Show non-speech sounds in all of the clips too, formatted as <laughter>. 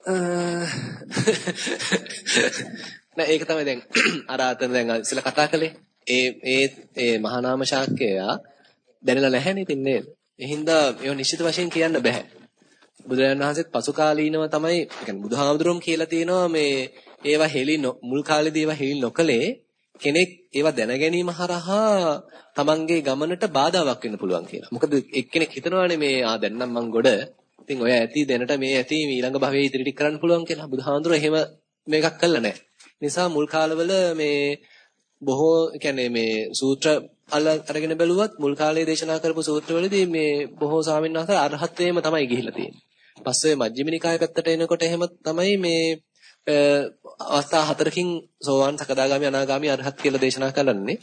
<laughs> නෑ ඒක තමයි දැන් <clears throat> අර අතන දැන් ඉස්සෙල්ලා කතා කළේ. ඒ ඒ ඒ මහානාම ශාක්‍යයා දැනලා නැහැනේ ඉතින් නේද? එහින්දා ඒව නිශ්චිත වශයෙන් කියන්න බෑ. බුදුරජාණන් වහන්සේත් පසු කාලීනව තමයි, يعني බුදුහාමුදුරුවෝ කියලා තියෙනවා මේ ඒවා හෙලි මුල් කාලේදී ඒවා හෙලි නොකලේ කෙනෙක් ඒවා දැන ගැනීම හරහා තමන්ගේ ගමනට බාධාවක් වෙන්න පුළුවන් කියලා. මොකද එක්කෙනෙක් හිතනවානේ මේ ආ දැන් නම් මං ගොඩ. ඉතින් ඔය ඇති දැනට මේ ඇති ඊළඟ භවයේ ඉදිරියට කරන්න පුළුවන් කියලා. බුදුහාඳුර එහෙම මේකක් කළා නැහැ. නිසා මුල් කාලවල මේ බොහෝ කියන්නේ මේ සූත්‍ර අල්ල අරගෙන බැලුවත් මුල් කාලේ දේශනා කරපු සූත්‍රවලදී මේ බොහෝ ස්වාමීන් වහන්සේ අරහත්ත්වයේම තමයි ගිහිලා තියෙන්නේ. පස්සේ මජ්ක්‍ධිම නිකාය පැත්තට එනකොට එහෙම තමයි මේ අවස්ථා හතරකින් සෝවාන් සකදාගාමි අනාගාමි අරහත් කියලා දේශනා කරන්නේ.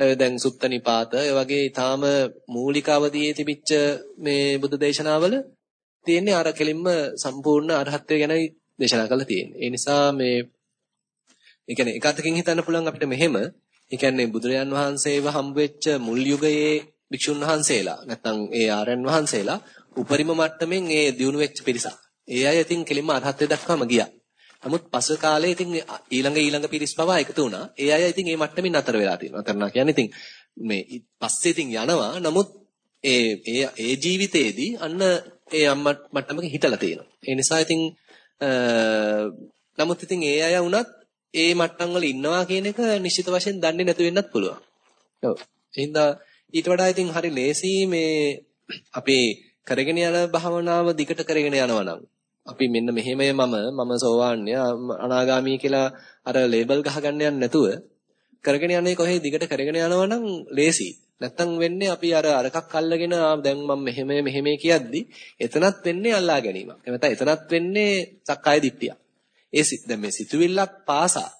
දැන් සුත්ත නිපාත ඒ වගේ ඊටාම මූලික අවදියේ තිබිච්ච මේ බුද්ධ දේශනාවල තියෙන්නේ අර කෙලින්ම සම්පූර්ණ අරහත්ත්වය ගැන දේශනා කරලා තියෙන්නේ. ඒ නිසා මේ ඒ කියන්නේ එක අතකින් හිතන්න පුළුවන් අපිට මෙහෙම ඒ කියන්නේ බුදුරජාන් වහන්සේව හම්බ වෙච්ච මුල් යුගයේ භික්ෂුන් වහන්සේලා නැත්නම් ඒ ආරයන් වහන්සේලා උපරිම මට්ටමින් ඒ දියුණු වෙච්ච පිරිසක්. ඒ අය ඉතින් කෙලින්ම අරහත්ත්වයට දක්වාම ගියා. නමුත් පසු කාලේ ඉතින් ඊළඟ ඊළඟ පිරිස් පවා එකතු වුණා. ඒ අය ඉතින් මේ මට්ටමින් නතර වෙලා තියෙනවා. නතරනා කියන්නේ ඉතින් මේ පස්සේ ඉතින් යනවා. නමුත් ඒ ඒ ඒ ජීවිතේදී අන්න ඒ අම්මා මට්ටමක හිටලා තියෙනවා. ඒ නිසා ඉතින් නමුත් ඉතින් ඒ අය වුණත් ඒ මට්ටම් වල ඉන්නවා කියන එක නිශ්චිත වශයෙන් දන්නේ නැතු වෙන්නත් පුළුවන්. ඔව්. ඊට වඩා ඉතින් හරි ලේසි මේ අපේ කරගෙන යන භාවනාව දිගට කරගෙන යනවා නම් අපි මෙන්න මෙහෙමයි මම මම සෝවාන්‍ය අනාගාමී කියලා අර ලේබල් ගහගන්න යන්නේ නැතුව කරගෙන යන්නේ කොහේ දිගට කරගෙන යනවා නම් ලේසි. නැත්තම් වෙන්නේ අපි අර අරකක් අල්ලගෙන දැන් මම මෙහෙම මෙහෙම කියද්දි එතනත් වෙන්නේ අල්ලා ගැනීමක්. එහෙම එතනත් වෙන්නේ සක්කාය දිට්ඨිය. ඒ දැන් මේ සිතුවිල්ලක් පාසා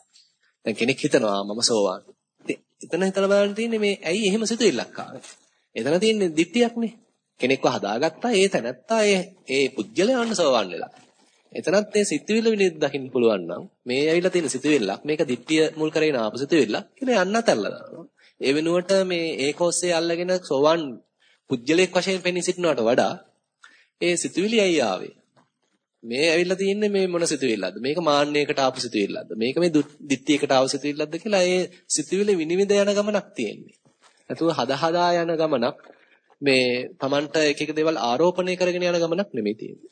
දැන් කෙනෙක් හිතනවා මම සෝවාන්. එතන හිතලා බලන්න තියෙන්නේ මේ ඇයි එහෙම සිතුවිල්ලක් ආවේ? එතන තියෙන්නේ දිට්ඨියක්නේ. කෙනෙක්ව හදාගත්තා ඒ තැනත්තා ඒ ඒ පුජ්‍යලයා අන්න සෝවන් වෙලා. එතනත් මේ සිතුවිල්ල විනිවිද දකින්න පුළුවන් නම් මේ ඇවිල්ලා තියෙන සිතුවිල්ලක් මේක දිට්ඨිය මුල් කරගෙන ආපු සිතුවිල්ලක් කියලා යන්න අතල්ලා දානවා. ඒ වෙනුවට මේ ඒකෝස්සේ අල්ලගෙන සෝවන් පුජ්‍යලයක් වශයෙන් පෙනී සිටිනවට වඩා ඒ සිතුවිලි ඇයි ආවේ? මේ ඇවිල්ලා තියෙන්නේ මේ මොන සිතුවිල්ලක්ද? මේක මාන්නයකට ආපු සිතුවිල්ලක්ද? මේක මේ දිට්ඨියකට ආපු සිතුවිල්ලක්ද කියලා ඒ සිතුවිලි විනිවිද යන ගමනක් තියෙන්නේ. නැතුව හදා හදා යන ගමනක් මේ Tamanට එක එක දේවල් ආරෝපණය කරගෙන යන ගමනක් නෙමෙයි තියෙන්නේ.